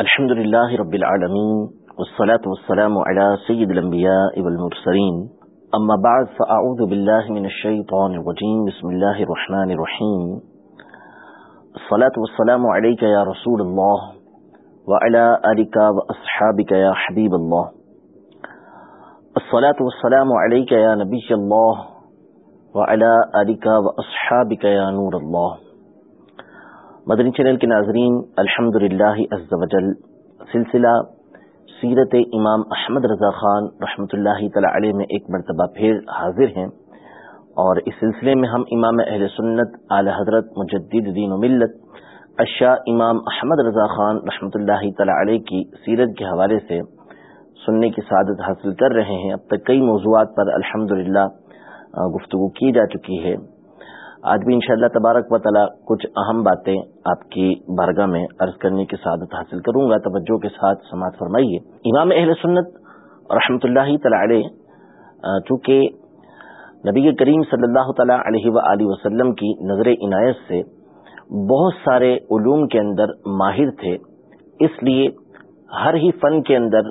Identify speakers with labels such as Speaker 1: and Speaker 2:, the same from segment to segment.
Speaker 1: الحمد لله رب العالمين والصلاة والسلام على سيد الأنبياء والمرسلين أما بعد فأعوذ بالله من الشيطان الرجيم بسم الله الرحمن الرحيم الصلاة والسلام عليك يا رسول الله وعلى آلك وأصحابك يا حبيب الله الصلاة والسلام عليك يا نبي الله وعلى آلك وأصحابك يا نور الله مدنی چینل کے ناظرین الحمد للہ سلسلہ سیرت امام احمد رضا خان رحمۃ اللہ تعالی علیہ میں ایک مرتبہ پھر حاضر ہیں۔ اور اس سلسلے میں ہم امام اہل سنت اعلی حضرت مجدد دین و ملت اشاء امام احمد رضا خان رحمۃ اللہ تعالی علیہ کی سیرت کے حوالے سے سننے کی سعادت حاصل کر رہے ہیں۔ اب تک کئی موضوعات پر الحمد گفتگو کی جا چکی ہے۔ آج بھی انشاءاللہ تبارک و تعالی کچھ اہم باتیں آپ کی بارگاہ میں عرض کرنے کی سعادت حاصل کروں گا۔ توجہ کے ساتھ سماعت فرمائیے۔ امام اہل سنت رحمۃ اللہ تعالی چونکہ نبی کریم صلی اللہ تعالی علیہ و وسلم کی نظر عنایت سے بہت سارے علوم کے اندر ماہر تھے، اس لیے ہر ہی فن کے اندر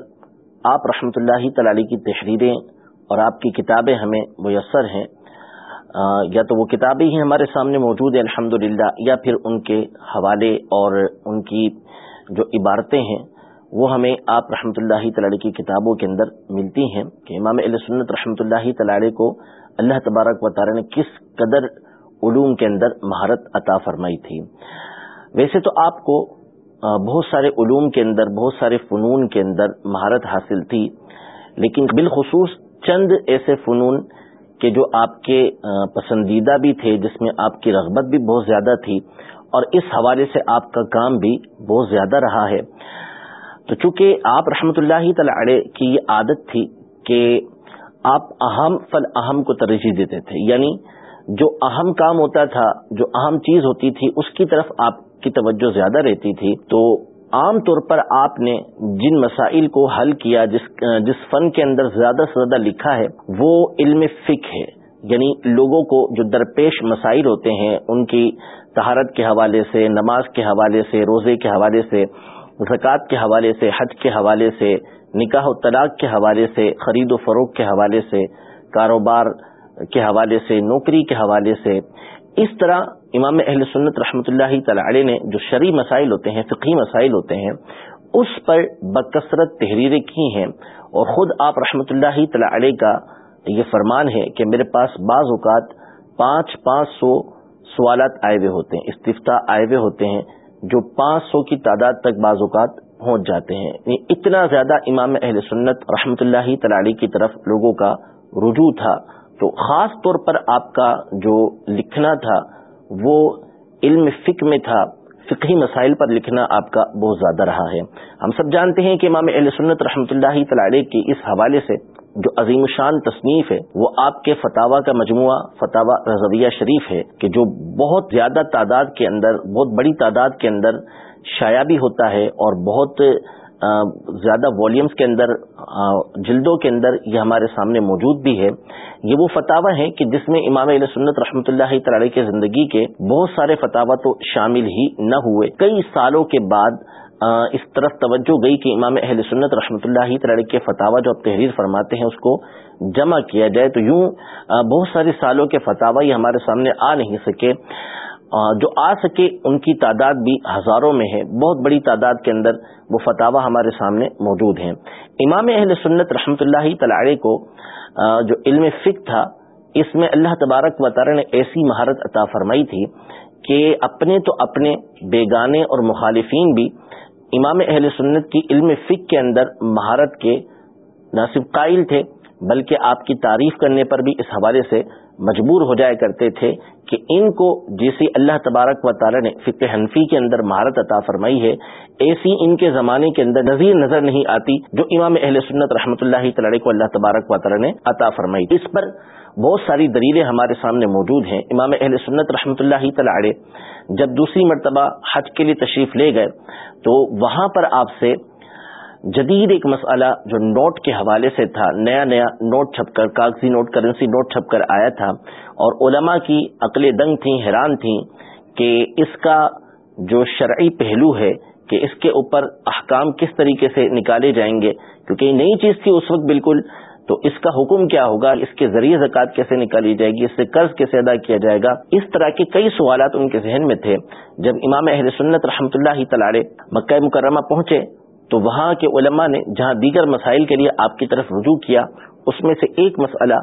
Speaker 1: آپ رحمۃ اللہ تعالی کی تحریریں اور آپ کی کتابیں ہمیں میسر ہیں۔ یا تو وہ کتابیں ہی ہمارے سامنے موجود ہیں الحمد یا پھر ان کے حوالے اور ان کی جو عبارتیں ہیں، وہ ہمیں آپ رحمۃ اللہ تعالی کی کتابوں کے اندر ملتی ہیں کہ امام علیہ سنت رحمۃ اللہ تعالی کو اللہ تبارک و تعالی نے کس قدر علوم کے اندر مہارت عطا فرمائی تھی۔ ویسے تو آپ کو بہت سارے علوم کے اندر، بہت سارے فنون کے اندر مہارت حاصل تھی، لیکن بالخصوص چند ایسے فنون کہ جو آپ کے پسندیدہ بھی تھے، جس میں آپ کی رغبت بھی بہت زیادہ تھی اور اس حوالے سے آپ کا کام بھی بہت زیادہ رہا ہے۔ تو چونکہ آپ رحمت اللہ تعالی کی یہ عادت تھی کہ آپ اہم فل اہم کو ترجیح دیتے تھے یعنی جو اہم کام ہوتا تھا، جو اہم چیز ہوتی تھی، اس کی طرف آپ کی توجہ زیادہ رہتی تھی، تو عام طور پر آپ نے جن مسائل کو حل کیا، جس جس فن کے اندر زیادہ سے زیادہ لکھا ہے، وہ علم فک ہے۔ یعنی لوگوں کو جو درپیش مسائل ہوتے ہیں، ان کی تہارت کے حوالے سے، نماز کے حوالے سے، روزے کے حوالے سے، زکوٰۃ کے حوالے سے، حج کے حوالے سے، نکاح و طلاق کے حوالے سے، خرید و فروغ کے حوالے سے، کاروبار کے حوالے سے، نوکری کے حوالے سے، اس طرح امام اہل سنت رحمۃ اللہ تعالی نے جو شرعی مسائل ہوتے ہیں فقی مسائل ہوتے ہیں، اس پر بکثرت تحریریں کی ہیں۔ اور خود آپ رحمۃ اللہ تعالی کا یہ فرمان ہے کہ میرے پاس بعض اوقات پانچ پانچ سو سوالات آئے ہوئے ہوتے ہیں استفتا آئے ہوئے ہوتے ہیں، جو پانچ سو کی تعداد تک بعض اوقات پہنچ جاتے ہیں۔ یعنی اتنا زیادہ امام اہل سنت رحمۃ اللہ تعالی کی طرف لوگوں کا رجوع تھا۔ تو خاص طور پر آپ کا جو لکھنا تھا وہ علم فک میں تھا، فقہی مسائل پر لکھنا آپ کا بہت زیادہ رہا ہے۔ ہم سب جانتے ہیں کہ امام علیہ سنت رحمۃ اللہ تعالی کی اس حوالے سے جو عظیم شان تصنیف ہے، وہ آپ کے فتوا کا مجموعہ فتوا رضویہ شریف ہے کہ جو بہت زیادہ تعداد کے اندر، بہت بڑی تعداد کے اندر شائع بھی ہوتا ہے اور بہت زیادہ والیومز کے اندر جلدوں کے اندر یہ ہمارے سامنے موجود بھی ہے۔ یہ وہ فتوا ہے کہ جس میں امام علیہ سنت رحمۃ اللہ تعالی کے زندگی کے بہت سارے فتوا تو شامل ہی نہ ہوئے۔ کئی سالوں کے بعد اس طرف توجہ گئی کہ امام اہل سنت رحمۃ اللہ تعالی کے فتوا جو اب تحریر فرماتے ہیں، اس کو جمع کیا جائے۔ تو یوں بہت سارے سالوں کے فتوا یہ ہمارے سامنے آ نہیں سکے۔ جو آ سکے ان کی تعداد بھی ہزاروں میں ہے۔ بہت بڑی تعداد کے اندر وہ فتوا ہمارے سامنے موجود ہیں۔ امام اہل سنت رحمۃ اللہ تلاڑے کو جو علم فک تھا، اس میں اللہ تبارک و تعالی نے ایسی مہارت عطا فرمائی تھی کہ اپنے تو اپنے بیگانے اور مخالفین بھی امام اہل سنت کی علم فک کے اندر مہارت کے نہ صرف قائل تھے، بلکہ آپ کی تعریف کرنے پر بھی اس حوالے سے مجبور ہو جایا کرتے تھے کہ ان کو جیسی اللہ تبارک و تعالی نے فکر حنفی کے اندر مہارت عطا فرمائی ہے، ایسی ان کے زمانے کے اندر نظیر نظر نہیں آتی جو امام اہل سنت رحمۃ اللہ تعالی کو اللہ تبارک و تعالی نے عطا فرمائی۔ اس پر بہت ساری دلیلیں ہمارے سامنے موجود ہیں۔ امام اہل سنت رحمۃ اللہ تعالی جب دوسری مرتبہ حج کے لیے تشریف لے گئے، تو وہاں پر آپ سے جدید ایک مسئلہ جو نوٹ کے حوالے سے تھا، نیا نیا نوٹ چھپ کر، کاغذی نوٹ کرنسی نوٹ چھپ کر آیا تھا اور علماء کی عقل دنگ تھیں، حیران تھیں کہ اس کا جو شرعی پہلو ہے کہ اس کے اوپر احکام کس طریقے سے نکالے جائیں گے، کیونکہ یہ نئی چیز تھی اس وقت بالکل، تو اس کا حکم کیا ہوگا؟ اس کے ذریعے زکوٰۃ کیسے نکالی جائے گی؟ اس سے قرض کیسے ادا کیا جائے گا؟ اس طرح کے کئی سوالات ان کے ذہن میں تھے۔ جب امام اہل سنت رحمۃ اللہ تلاڑے مکہ مکرمہ پہنچے تو وہاں کے علماء نے جہاں دیگر مسائل کے لیے آپ کی طرف رجوع کیا، اس میں سے ایک مسئلہ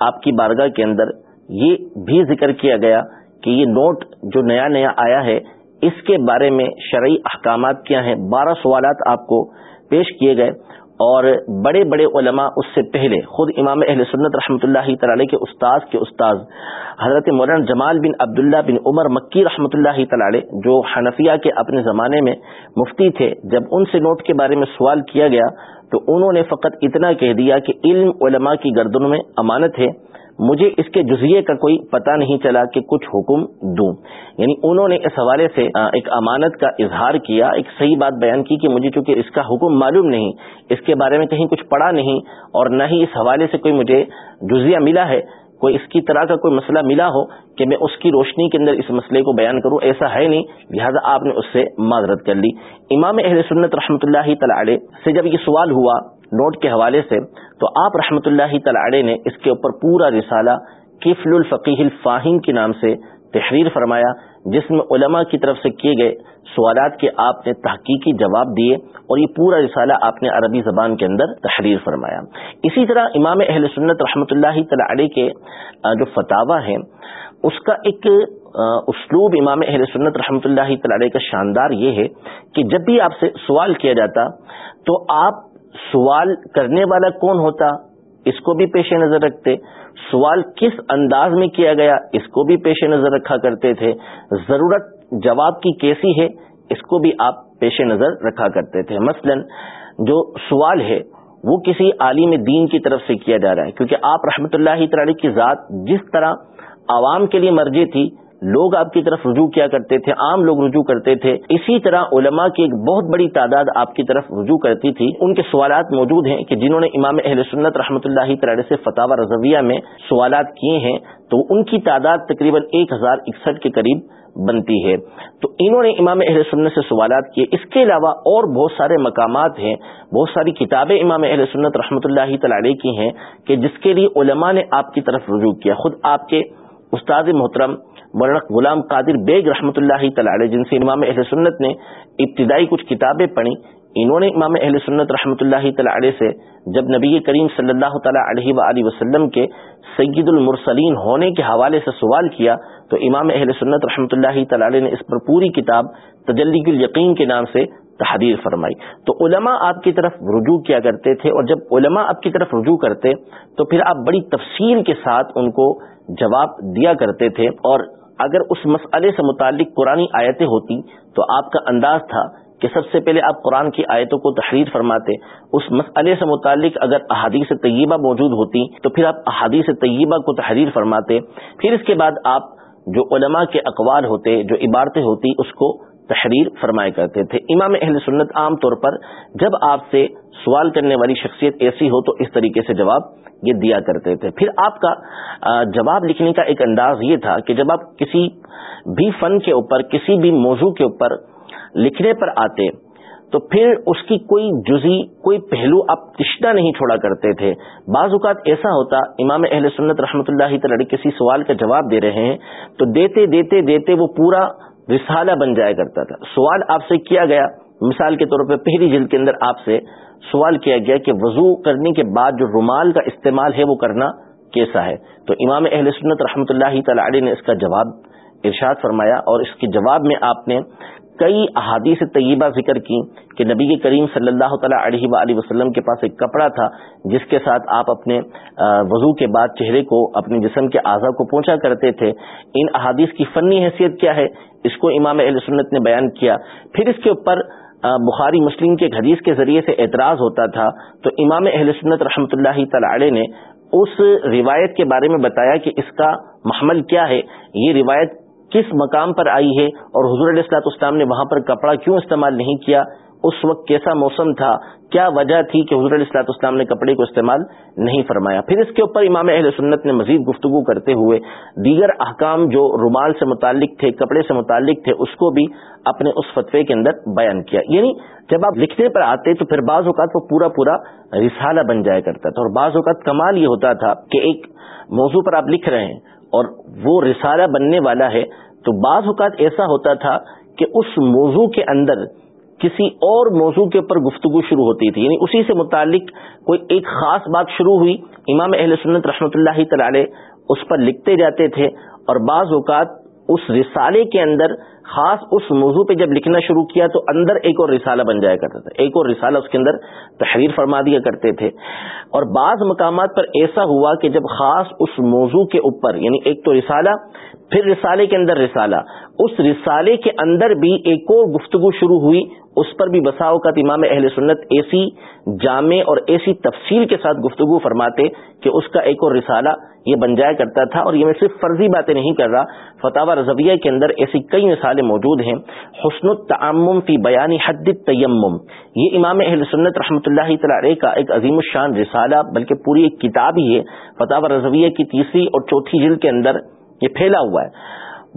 Speaker 1: آپ کی بارگاہ کے اندر یہ بھی ذکر کیا گیا کہ یہ نوٹ جو نیا نیا آیا ہے، اس کے بارے میں شرعی احکامات کیا ہیں، بارہ سوالات آپ کو پیش کیے گئے اور بڑے بڑے علماء اس سے پہلے، خود امام اہل سنت رحمۃ اللہ تعالی کے استاذ کے استاذ، حضرت مولانا جمال بن عبداللہ بن عمر مکی رحمۃ اللہ تعالی جو حنفیہ کے اپنے زمانے میں مفتی تھے، جب ان سے نوٹ کے بارے میں سوال کیا گیا، تو انہوں نے فقط اتنا کہہ دیا کہ علم علماء کی گردنوں میں امانت ہے۔ مجھے اس کے جزیے کا کوئی پتہ نہیں چلا کہ کچھ حکم دوں۔ یعنی انہوں نے اس حوالے سے ایک امانت کا اظہار کیا، ایک صحیح بات بیان کی کہ مجھے چونکہ اس کا حکم معلوم نہیں، اس کے بارے میں کہیں کچھ پڑھا نہیں اور نہ ہی اس حوالے سے کوئی مجھے جزیہ ملا ہے، کوئی اس کی طرح کا کوئی مسئلہ ملا ہو کہ میں اس کی روشنی کے اندر اس مسئلے کو بیان کروں، ایسا ہے نہیں۔ لہٰذا آپ نے اس سے معذرت کر لی۔ امام اہل سنت رحمۃ اللہ تعالی سے جب یہ سوال ہوا نوٹ کے حوالے سے تو آپ رحمۃ اللہ تعالی نے اس کے اوپر پورا رسالہ کفل الفقی الفاہم کے نام سے تحریر فرمایا، جس میں علماء کی طرف سے کیے گئے سوالات کے آپ نے تحقیقی جواب دیے اور یہ پورا رسالہ آپ نے عربی زبان کے اندر تحریر فرمایا۔ اسی طرح امام اہل سنت رحمۃ اللہ تعالی کے جو فتوا ہے اس کا ایک اسلوب امام اہل سنت رحمۃ اللہ تعالی کا شاندار یہ ہے کہ جب بھی آپ سے سوال کیا جاتا تو آپ سوال کرنے والا کون ہوتا؟ اس کو بھی پیش نظر رکھتے۔ سوال کس انداز میں کیا گیا؟ اس کو بھی پیش نظر رکھا کرتے تھے۔ ضرورت جواب کی کیسی ہے؟ اس کو بھی آپ پیش نظر رکھا کرتے تھے۔ مثلا جو سوال ہے، وہ کسی عالم دین کی طرف سے کیا جا رہا ہے؟ کیونکہ آپ رحمت اللہ تعالی کی ذات جس طرح عوام کے لیے مرضی تھی لوگ آپ کی طرف رجوع کیا کرتے تھے، عام لوگ رجوع کرتے تھے۔ اسی طرح علماء کی ایک بہت بڑی تعداد آپ کی طرف رجوع کرتی تھی۔ ان کے سوالات موجود ہیں کہ جنہوں نے امام اہل سنت رحمۃ اللہ تعالی سے فتح رضویہ میں سوالات کیے ہیں، تو ان کی تعداد تقریباً ایک ہزار اکسٹھ کے قریب بنتی ہے۔ تو انہوں نے امام اہل سنت سے سوالات کیے۔ اس کے علاوہ اور بہت سارے مقامات ہیں، بہت ساری کتابیں امام اہل سنت رحمۃ اللہ تعالی کی ہیں کہ جس کے لیے علماء نے آپ کی طرف رجوع کیا۔ خود آپ کے استاد محترم مولانا غلام قادر بیگ رحمۃ اللہ تعالی جن سے امام اہل سنت نے ابتدائی کچھ کتابیں پڑھی، انہوں نے امام اہل سنت رحمۃ اللہ تعالی سے جب نبی کریم صلی اللہ تعالی علیہ و وسلم کے سید المرسلین ہونے کے حوالے سے سوال کیا، تو امام اہل سنت رحمۃ اللہ تعالی نے اس پر پوری کتاب تجلی یقین کے نام سے تحریر فرمائی۔ تو علماء آپ کی طرف رجوع کیا کرتے تھے، اور جب علماء آپ کی طرف رجوع کرتے، تو پھر آپ بڑی تفصیل کے ساتھ ان کو جواب دیا کرتے تھے، اور اگر اس مسئلے سے متعلق قرآن آیتیں ہوتی تو آپ کا انداز تھا کہ سب سے پہلے آپ قرآن کی آیتوں کو تحریر فرماتے، اس مسئلے سے متعلق اگر احادیث طیبہ موجود ہوتی تو پھر آپ احادیث طیبہ کو تحریر فرماتے، پھر اس کے بعد آپ جو علماء کے اقوال ہوتے، جو عبارتیں ہوتی، اس کو تحریر فرمایا کرتے تھے۔ امام اہل سنت عام طور پر جب آپ سے سوال کرنے والی شخصیت ایسی ہو تو اس طریقے سے جواب یہ دیا کرتے تھے۔ پھر آپ کا جواب لکھنے کا ایک انداز یہ تھا کہ جب آپ کسی بھی فن کے اوپر، کسی بھی موضوع کے اوپر لکھنے پر آتے تو پھر اس کی کوئی جزی کوئی پہلو آپ تشدہ نہیں چھوڑا کرتے تھے۔ بعض اوقات ایسا ہوتا، امام اہل سنت رحمۃ اللہ تعالی کسی سوال کا جواب دے رہے ہیں تو دیتے دیتے دیتے وہ پورا رسالہ بن جایا کرتا تھا۔ سوال آپ سے کیا گیا؟ مثال کے طور پہ پہلی جلد کے اندر آپ سے سوال کیا گیا کہ وضو کرنے کے بعد جو رومال کا استعمال ہے وہ کرنا کیسا ہے؟ تو امام اہل سنت رحمۃ اللہ تعالی نے اس کا جواب ارشاد فرمایا اور اس کے جواب میں آپ نے کئی احادیث طیبہ ذکر کی کہ نبی کریم صلی اللہ تعالیٰ علیہ و وسلم کے پاس ایک کپڑا تھا جس کے ساتھ آپ اپنے وضو کے بعد چہرے کو، اپنے جسم کے اعضاء کو پہنچا کرتے تھے۔ ان احادیث کی فنی حیثیت کیا ہے؟ اس کو امام اہل سنت نے بیان کیا۔ پھر اس کے اوپر بخاری مسلم کے حدیث کے ذریعے سے اعتراض ہوتا تھا۔ تو امام اہل سنت رحمۃ اللہ تعالی نے اس روایت کے بارے میں بتایا کہ اس کا محمل کیا ہے۔ یہ روایت کس مقام پر آئی ہے اور حضور علیہ السلاط اسلام نے وہاں پر کپڑا کیوں استعمال نہیں کیا؟ اس وقت کیسا موسم تھا؟ کیا وجہ تھی کہ حضور السلاط اسلام نے کپڑے کو استعمال نہیں فرمایا؟ پھر اس کے اوپر امام اہل سنت نے مزید گفتگو کرتے ہوئے دیگر احکام جو رومال سے متعلق تھے، کپڑے سے متعلق تھے، اس کو بھی اپنے اس فتوے کے اندر بیان کیا۔ یعنی جب آپ لکھنے پر آتے تو پھر بعض اوقات وہ پورا پورا رسالہ بن جایا کرتا تھا اور بعض اوقات کمال یہ ہوتا تھا کہ ایک موضوع پر آپ لکھ رہے ہیں۔ اور وہ رسالہ بننے والا ہے، تو بعض اوقات ایسا ہوتا تھا کہ اس موضوع کے اندر کسی اور موضوع کے اوپر گفتگو شروع ہوتی تھی۔ یعنی اسی سے متعلق کوئی ایک خاص بات شروع ہوئی۔ امام اہل سنت رحمۃ اللہ تعالی اس پر لکھتے جاتے تھے اور بعض اوقات اس رسالے کے اندر خاص اس موضوع پہ جب لکھنا شروع کیا تو اندر ایک اور رسالہ بن جایا کرتا تھا۔ ایک اور رسالہ اس کے اندر تحریر فرما دیا کرتے تھے۔ اور بعض مقامات پر ایسا ہوا کہ جب خاص اس موضوع کے اوپر یعنی ایک تو رسالہ، پھر رسالے کے اندر رسالہ، اس رسالے کے اندر بھی ایک اور گفتگو شروع ہوئی۔ اس پر بھی بسا اوقات امام اہل سنت ایسی جامع اور ایسی تفصیل کے ساتھ گفتگو فرماتے کہ اس کا ایک اور رسالہ یہ بن جایا کرتا تھا۔ اور یہ میں صرف فرضی باتیں نہیں کر رہا فتح رضویہ کے اندر ایسی کئی مثالیں مثالیں موجود ہیں۔ حسن التعمم فی بیانی حد تیمم یہ امام اہل سنت رحمۃ اللہ تعالی کا ایک عظیم الشان رسالہ، بلکہ پوری ایک کتاب ہی ہے۔ فتح رضویہ کی تیسری اور چوتھی جلد کے اندر یہ پھیلا ہوا ہے۔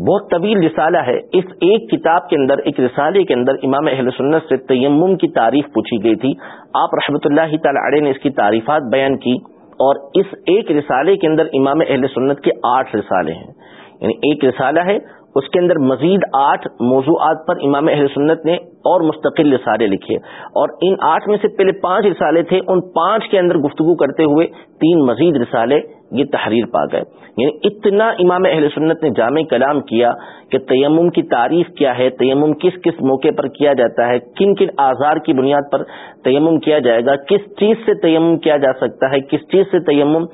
Speaker 1: بہت طویل رسالہ ہے۔ اس ایک کتاب کے اندر، ایک رسالے کے اندر امام اہل سنت سے تیمم کی تعریف پوچھی گئی تھی۔ آپ رحمۃ اللہ تعالی نے اس کی تعریفات بیان کی اور اس ایک رسالے کے اندر امام اہل سنت کے آٹھ رسالے ہیں۔ یعنی ایک رسالہ ہے اس کے اندر مزید آٹھ موضوعات پر امام اہل سنت نے اور مستقل رسالے لکھے اور ان آٹھ میں سے پہلے پانچ رسالے تھے، ان پانچ کے اندر گفتگو کرتے ہوئے تین مزید رسالے یہ تحریر پا گئے یعنی اتنا امام اہل سنت نے جامع کلام کیا کہ تیمم کی تعریف کیا ہے، تیمم کس کس موقع پر کیا جاتا ہے، کن کن آزار کی بنیاد پر تیمم کیا جائے گا، کس چیز سے تیمم کیا جا سکتا ہے، کس چیز سے تیمم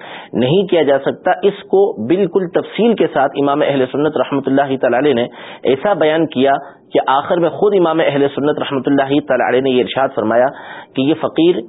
Speaker 1: نہیں کیا جا سکتا، اس کو بالکل تفصیل کے ساتھ امام اہل سنت رحمۃ اللہ تعالی نے ایسا بیان کیا کہ آخر میں خود امام اہل سنت رحمۃ اللہ تعالی نے یہ ارشاد فرمایا کہ یہ فقیر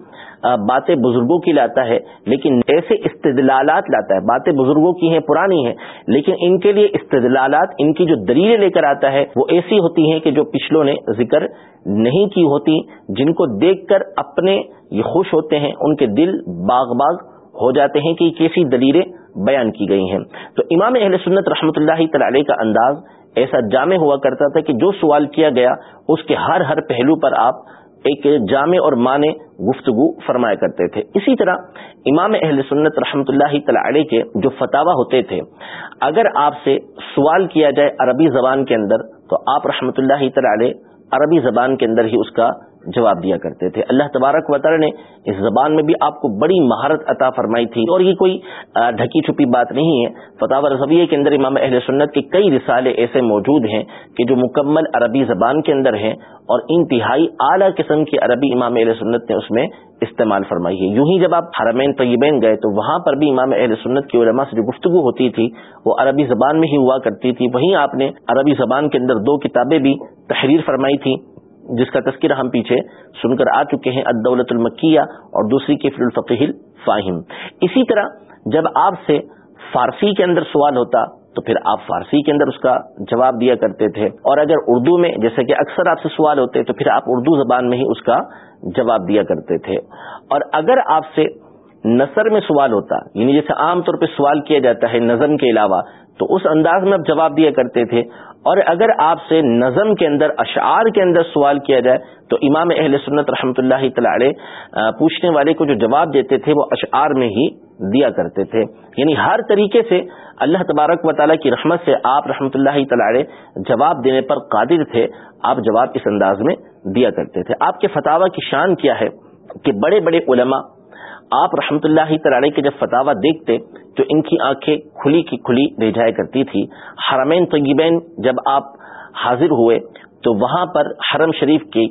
Speaker 1: باتیں بزرگوں کی لاتا ہے، لیکن ایسے استدلالات لاتا ہے۔ باتیں بزرگوں کی ہیں، پرانی ہیں، لیکن ان کے لیے استدلالات، ان کی جو دلیلیں لے کر آتا ہے، وہ ایسی ہوتی ہیں کہ جو پچھلوں نے ذکر نہیں کی ہوتی، جن کو دیکھ کر اپنے یہ خوش ہوتے ہیں، ان کے دل باغ باغ ہو جاتے ہیں کہ کیسی دلیلیں بیان کی گئی ہیں۔ تو امام اہل سنت رحمۃ اللہ تعالی کا انداز ایسا جامع ہوا کرتا تھا کہ جو سوال کیا گیا، اس کے ہر ہر پہلو پر آپ ایک جامع اور معنی گفتگو فرمایا کرتے تھے۔ اسی طرح امام اہل سنت رحمۃ اللہ تعالی کے جو فتح ہوتے تھے، اگر آپ سے سوال کیا جائے عربی زبان کے اندر، تو آپ رحمۃ اللہ تعالی عربی زبان کے اندر ہی اس کا جواب دیا کرتے تھے۔ اللہ تبارک و تعالی نے اس زبان میں بھی آپ کو بڑی مہارت عطا فرمائی تھی۔ اور یہ کوئی ڈھکی چھپی بات نہیں ہے۔ فتح رضویہ کے اندر امام اہل سنت کے کئی رسالے ایسے موجود ہیں کہ جو مکمل عربی زبان کے اندر ہیں اور انتہائی اعلیٰ قسم کی عربی امام اہل سنت نے اس میں استعمال فرمائی ہے۔ یوں ہی جب آپ حرمین طیبین گئے تو وہاں پر بھی امام اہل سنت کی علماء سے جو گفتگو ہوتی تھی، وہ عربی زبان میں ہی ہوا کرتی تھی۔ وہیں آپ نے عربی زبان کے اندر دو کتابیں بھی تحریر فرمائی تھی جس کا تذکرہ ہم پیچھے سن کر آ چکے ہیں الدولت المکیہ اور دوسری کے فل الفقیل فاہم اسی طرح جب آپ سے فارسی کے اندر سوال ہوتا تو پھر آپ فارسی کے اندر اس کا جواب دیا کرتے تھے۔ اور اگر اردو میں جیسے کہ اکثر آپ سے سوال ہوتے تو پھر آپ اردو زبان میں ہی اس کا جواب دیا کرتے تھے۔ اور اگر آپ سے نثر میں سوال ہوتا یعنی جیسے عام طور پہ سوال کیا جاتا ہے نظم کے علاوہ تو اس انداز میں آپ جواب دیا کرتے تھے۔ اور اگر آپ سے نظم کے اندر، اشعار کے اندر سوال کیا جائے، تو امام اہل سنت رحمۃ اللہ تعالی پوچھنے والے کو جو جواب دیتے تھے، وہ اشعار میں ہی دیا کرتے تھے۔ یعنی ہر طریقے سے اللہ تبارک و تعالیٰ کی رحمت سے آپ رحمۃ اللہ تعالی جواب دینے پر قادر تھے، آپ جواب اس انداز میں دیا کرتے تھے۔ آپ کے فتح کی شان کیا ہے کہ بڑے بڑے علماء آپ رحمت اللہ تعالی کے جب فتح دیکھتے تو ان کی آنکھیں کھلی کی کھلی رہ جایا کرتی تھی۔ حرمین طیبین جب آپ حاضر ہوئے تو وہاں پر حرم شریف کی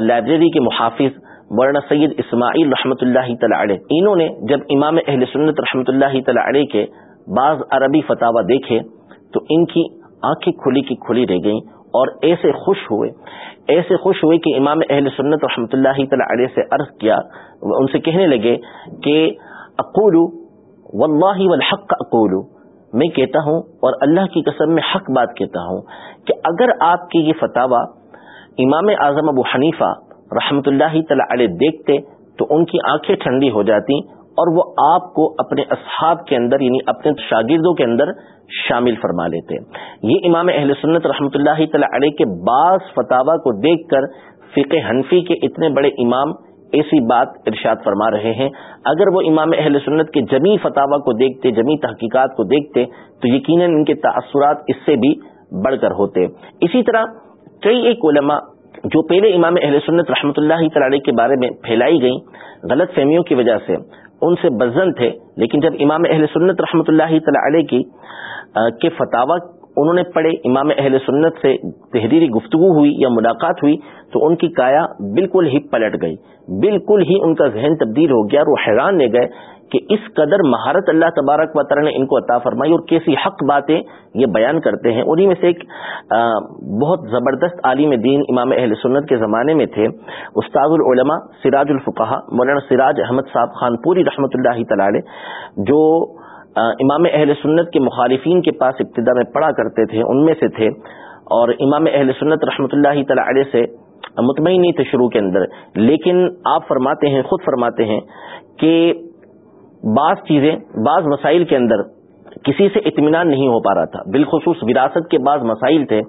Speaker 1: لائبریری کے محافظ ورنہ سید اسماعیل رحمۃ اللہ تعالی انہوں نے جب امام اہل سنت رحمۃ اللہ تعالی کے بعض عربی فتح دیکھے تو ان کی آنکھیں کھلی کی کھلی رہ گئیں اور ایسے خوش ہوئے ایسے خوش ہوئے کہ امام اہل سنت رحمۃ اللہ تعالی سے عرض کیا ان سے کہنے لگے کہ اقول واللہ والحق اقول، میں کہتا ہوں اور اللہ کی قسم میں حق بات کہتا ہوں کہ اگر آپ کی یہ فتح امام اعظم ابو حنیفہ رحمت اللہ تعالی دیکھتے تو ان کی آنکھیں ٹھنڈی ہو جاتی اور وہ آپ کو اپنے اصحاب کے اندر یعنی اپنے شاگردوں کے اندر شامل فرما لیتے۔ یہ امام اہل سنت رحمۃ اللہ تعالی علیہ کے بعض فتوا کو دیکھ کر فقہ حنفی کے اتنے بڑے امام ایسی بات ارشاد فرما رہے ہیں۔ اگر وہ امام اہل سنت کے جمی فتوا کو دیکھتے، جمی تحقیقات کو دیکھتے، تو یقیناً ان کے تاثرات اس سے بھی بڑھ کر ہوتے۔ اسی طرح کئی ایک علماء جو پہلے امام اہل سنت رحمۃ اللہ تعالی کے بارے میں پھیلائی گئی غلط فہمیوں کی وجہ سے ان سے بزن تھے، لیکن جب امام اہل سنت رحمۃ اللہ تعالی کی کے فتوا انہوں نے پڑھے، امام اہل سنت سے تحریری گفتگو ہوئی یا ملاقات ہوئی، تو ان کی کایا بالکل ہی پلٹ گئی، بالکل ہی ان کا ذہن تبدیل ہو گیا اور وہ حیران لے گئے کہ اس قدر مہارت اللہ تبارک و تعالی نے ان کو عطا فرمائی اور کیسی حق باتیں یہ بیان کرتے ہیں۔ انہی میں سے ایک بہت زبردست عالم دین امام اہل سنت کے زمانے میں تھے، استاد العلماء سراج الفقہ مولانا سراج احمد صاحب خان پوری رحمۃ اللہ تعالی، جو امام اہل سنت کے مخالفین کے پاس ابتدا میں پڑھا کرتے تھے، ان میں سے تھے۔ اور امام اہل سنت رحمۃ اللہ تعالی سے مطمئن نہیں تھے شروع کے اندر، لیکن آپ فرماتے ہیں، خود فرماتے ہیں کہ بعض چیزیں بعض مسائل کے اندر کسی سے اطمینان نہیں ہو پا رہا تھا۔ بالخصوص وراثت کے بعض مسائل تھے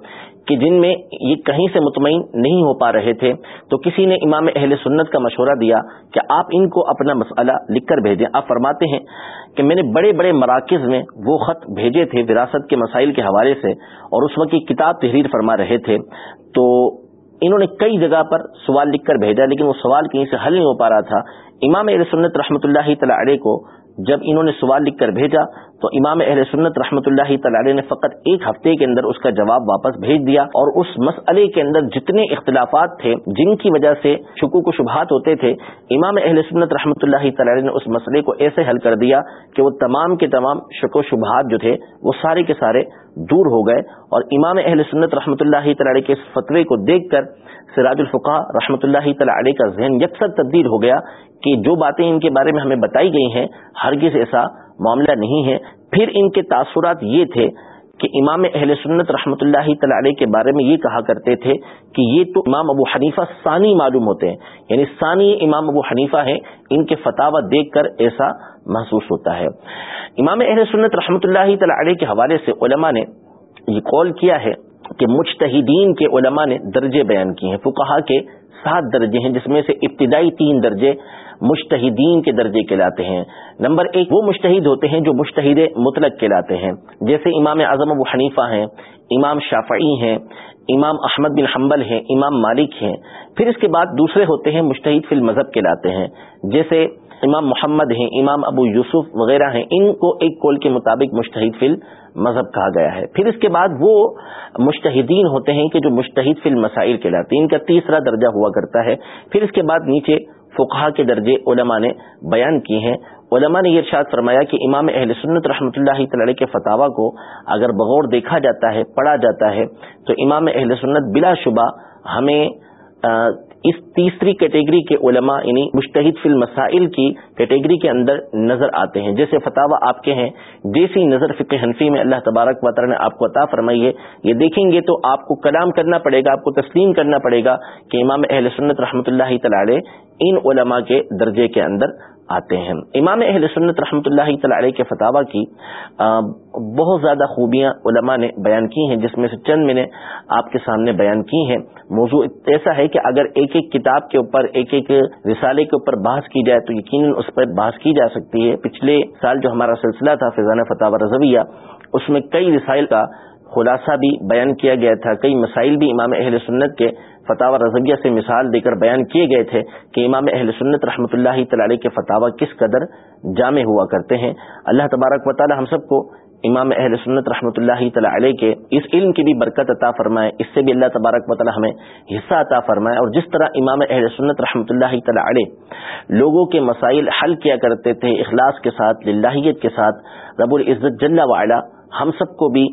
Speaker 1: کہ جن میں یہ کہیں سے مطمئن نہیں ہو پا رہے تھے۔ تو کسی نے امام اہل سنت کا مشورہ دیا کہ آپ ان کو اپنا مسئلہ لکھ کر بھیجیں۔ آپ فرماتے ہیں کہ میں نے بڑے بڑے مراکز میں وہ خط بھیجے تھے وراثت کے مسائل کے حوالے سے اور اس وقت یہ کتاب تحریر فرما رہے تھے۔ تو انہوں نے کئی جگہ پر سوال لکھ کر بھیجا، لیکن وہ سوال کہیں سے حل نہیں ہو پا رہا تھا۔ امام اہل سنت رحمۃ اللہ تعالی کو جب انہوں نے سوال لکھ کر بھیجا، تو امام اہل سنت رحمۃ اللہ تعالی نے فقط ایک ہفتے کے اندر اس کا جواب واپس بھیج دیا۔ اور اس مسئلے کے اندر جتنے اختلافات تھے، جن کی وجہ سے شکو کو شبہات ہوتے تھے، امام اہل سنت رحمۃ اللہ تعالی نے اس مسئلے کو ایسے حل کر دیا کہ وہ تمام کے تمام شک و شبہات جو تھے، وہ سارے کے سارے دور ہو گئے اور امام اہل سنت رحمۃ اللہ تعالی کے اس فتوے کو دیکھ کر سراج الفقہ رحمۃ اللہ تعالی کا ذہن یکسر تبدیل ہو گیا کہ جو باتیں ان کے بارے میں ہمیں بتائی گئی ہیں ہرگز ایسا معاملہ نہیں ہے۔ پھر ان کے تاثرات یہ تھے کہ امام اہل سنت رحمۃ اللہ تعالی کے بارے میں یہ کہا کرتے تھے کہ یہ تو امام ابو حنیفہ ثانی معلوم ہوتے ہیں۔ یعنی ثانی امام ابو حنیفہ ہیں، ان کے فتح دیکھ کر ایسا محسوس ہوتا ہے۔ امام اہل سنت رحمۃ اللہ تعالی کے حوالے سے علماء نے یہ قول کیا ہے کہ مجتہدین کے علماء نے درجے بیان کیے ہیں۔ فقہا کے سات درجے ہیں، جس میں سے ابتدائی تین درجے مشتحدین کے درجے کہلاتے ہیں۔ نمبر ایک، وہ مشتحد ہوتے ہیں جو مشتحد مطلق کہلاتے ہیں۔ جیسے امام اعظم ابو حنیفہ ہیں، امام شافعی ہیں، امام احمد بن حنبل ہیں، امام مالک ہیں۔ پھر اس کے بعد دوسرے ہوتے ہیں مشتحد فی المذہب کہلاتے ہیں۔ جیسے امام محمد ہیں، امام ابو یوسف وغیرہ ہیں، ان کو ایک کول کے مطابق مشتحد فی المذہب کہا گیا ہے۔ پھر اس کے بعد وہ مشتحدین ہوتے ہیں کہ جو مشتحد فی المسائل کہلاتے ہیں، ان کا تیسرا درجہ ہوا کرتا ہے۔ پھر اس کے بعد نیچے فقہ کے درجے علماء نے بیان کیے ہیں۔ علماء نے یہ ارشاد فرمایا کہ امام اہل سنت رحمۃ اللہ تعالی کے فتوا کو اگر بغور دیکھا جاتا ہے، پڑھا جاتا ہے، تو امام اہل سنت بلا شبہ ہمیں اس تیسری کیٹیگری کے علماء یعنی مشتحد فی المسائل کی کیٹیگری کے اندر نظر آتے ہیں۔ جیسے فتح آپ کے ہیں جیسی نظر فقہ حنفی میں اللہ تبارک و تعالی نے آپ کو عطا فرمائی ہے یہ دیکھیں گے تو آپ کو کلام کرنا پڑے گا، آپ کو تسلیم کرنا پڑے گا کہ امام اہل سنت رحمۃ اللہ تعالی ان علماء کے درجے کے اندر آتے ہیں۔ امام اہل سنت رحمۃ اللہ تعالی کے فتح کی بہت زیادہ خوبیاں علماء نے بیان کی ہیں، جس میں سے چند میں نے آپ کے سامنے بیان کی ہیں۔ موضوع ایسا ہے کہ اگر ایک ایک کتاب کے اوپر، ایک ایک رسالے کے اوپر بحث کی جائے تو یقیناً اس پر بحث کی جا سکتی ہے۔ پچھلے سال جو ہمارا سلسلہ تھا فضان فتح رضویہ، اس میں کئی رسائل کا خلاصہ بھی بیان کیا گیا تھا، کئی مسائل بھی امام اہل سنت کے فتح رضویہ سے مثال دے کر بیان کیے گئے تھے کہ امام اہل سنت رحمۃ اللہ تعالی کے فتح کس قدر جامع ہوا کرتے ہیں۔ اللہ تبارک و تعالی ہم سب کو امام اہل سنت رحمۃ اللہ تعالی کے اس علم کی بھی برکت عطا فرمائے، اس سے بھی اللہ تبارک و تعالی ہمیں حصہ عطا فرمائے۔ اور جس طرح امام اہل سنت رحمۃ اللہ تعالی لوگوں کے مسائل حل کیا کرتے تھے اخلاص کے ساتھ، للہیت کے ساتھ، رب العزت جل وعلا ہم سب کو بھی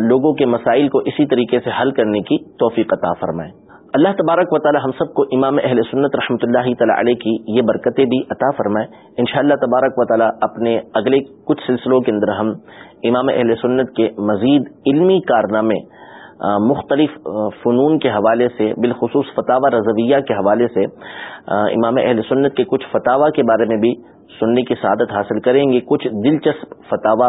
Speaker 1: لوگوں کے مسائل کو اسی طریقے سے حل کرنے کی توفیق عطا فرمائے۔ اللہ تبارک و تعالی ہم سب کو امام اہل سنت رحمۃ اللہ تعالی علیہ کی یہ برکتیں بھی عطا فرمائے۔ ان شاء اللہ تبارک و تعالی اپنے اگلے کچھ سلسلوں کے اندر ہم امام اہل سنت کے مزید علمی کارنامے مختلف فنون کے حوالے سے، بالخصوص فتح رضویہ کے حوالے سے امام اہل سنت کے کچھ فتح کے بارے میں بھی سننے کی سعادت حاصل کریں گے۔ کچھ دلچسپ فتح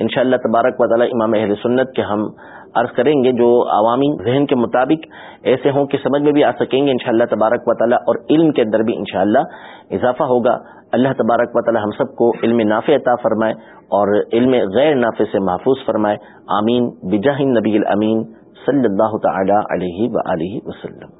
Speaker 1: ان شاء اللہ تبارک و تعالیٰ امام اہل سنت کے ہم عرض کریں گے جو عوامی ذہن کے مطابق ایسے ہوں کہ سمجھ میں بھی آ سکیں گے انشاءاللہ تبارک و تعالیٰ اور علم کے اندر بھی انشاءاللہ اضافہ ہوگا۔ اللہ تبارک و تعالیٰ ہم سب کو علم نافع عطا فرمائے اور علم غیر نافع سے محفوظ فرمائے۔ آمین۔ بجاہ نبی الامین صلی اللہ تعالی علیہ و وسلم۔